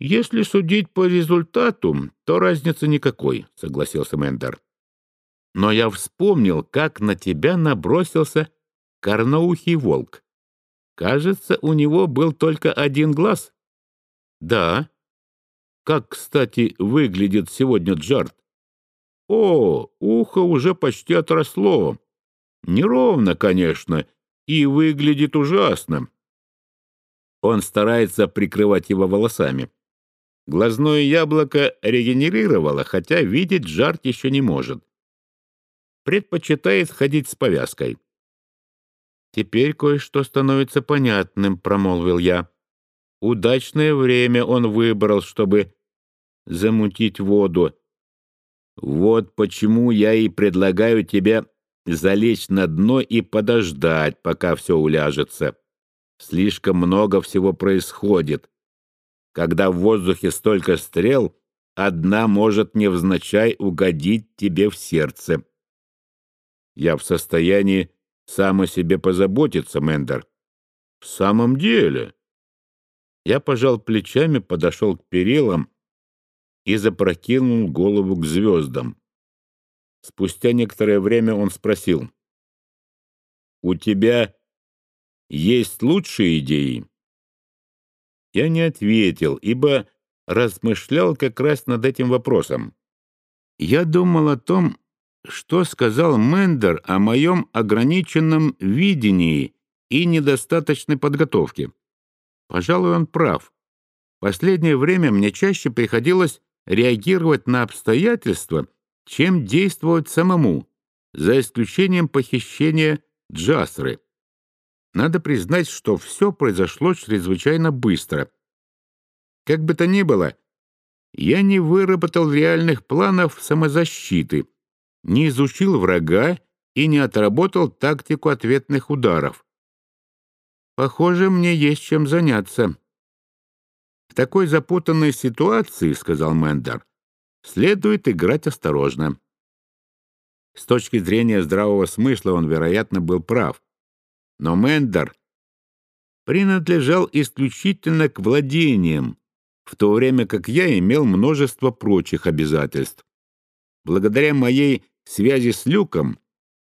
«Если судить по результату, то разницы никакой», — согласился Мендер. «Но я вспомнил, как на тебя набросился корноухий волк. Кажется, у него был только один глаз». «Да». «Как, кстати, выглядит сегодня Джарт?» «О, ухо уже почти отросло. Неровно, конечно, и выглядит ужасно. Он старается прикрывать его волосами. Глазное яблоко регенерировало, хотя видеть жарт еще не может. Предпочитает ходить с повязкой. «Теперь кое-что становится понятным», — промолвил я. «Удачное время он выбрал, чтобы замутить воду. Вот почему я и предлагаю тебе залечь на дно и подождать, пока все уляжется. Слишком много всего происходит. Когда в воздухе столько стрел, одна может невзначай угодить тебе в сердце. Я в состоянии сам о себе позаботиться, Мендер. В самом деле. Я пожал плечами, подошел к перилам и запрокинул голову к звездам. Спустя некоторое время он спросил. «У тебя есть лучшие идеи?» Я не ответил, ибо размышлял как раз над этим вопросом. Я думал о том, что сказал Мендер о моем ограниченном видении и недостаточной подготовке. Пожалуй, он прав. Последнее время мне чаще приходилось реагировать на обстоятельства, чем действовать самому, за исключением похищения Джасры. Надо признать, что все произошло чрезвычайно быстро. Как бы то ни было, я не выработал реальных планов самозащиты, не изучил врага и не отработал тактику ответных ударов. Похоже, мне есть чем заняться. В такой запутанной ситуации, — сказал Мендер, — следует играть осторожно. С точки зрения здравого смысла он, вероятно, был прав. Но Мендер принадлежал исключительно к владениям, в то время как я имел множество прочих обязательств. Благодаря моей связи с Люком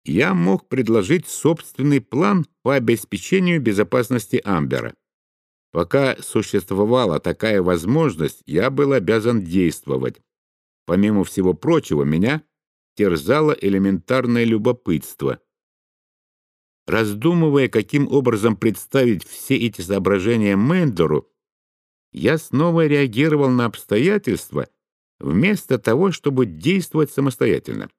я мог предложить собственный план по обеспечению безопасности Амбера. Пока существовала такая возможность, я был обязан действовать. Помимо всего прочего, меня терзало элементарное любопытство — Раздумывая, каким образом представить все эти соображения Мендору, я снова реагировал на обстоятельства, вместо того, чтобы действовать самостоятельно.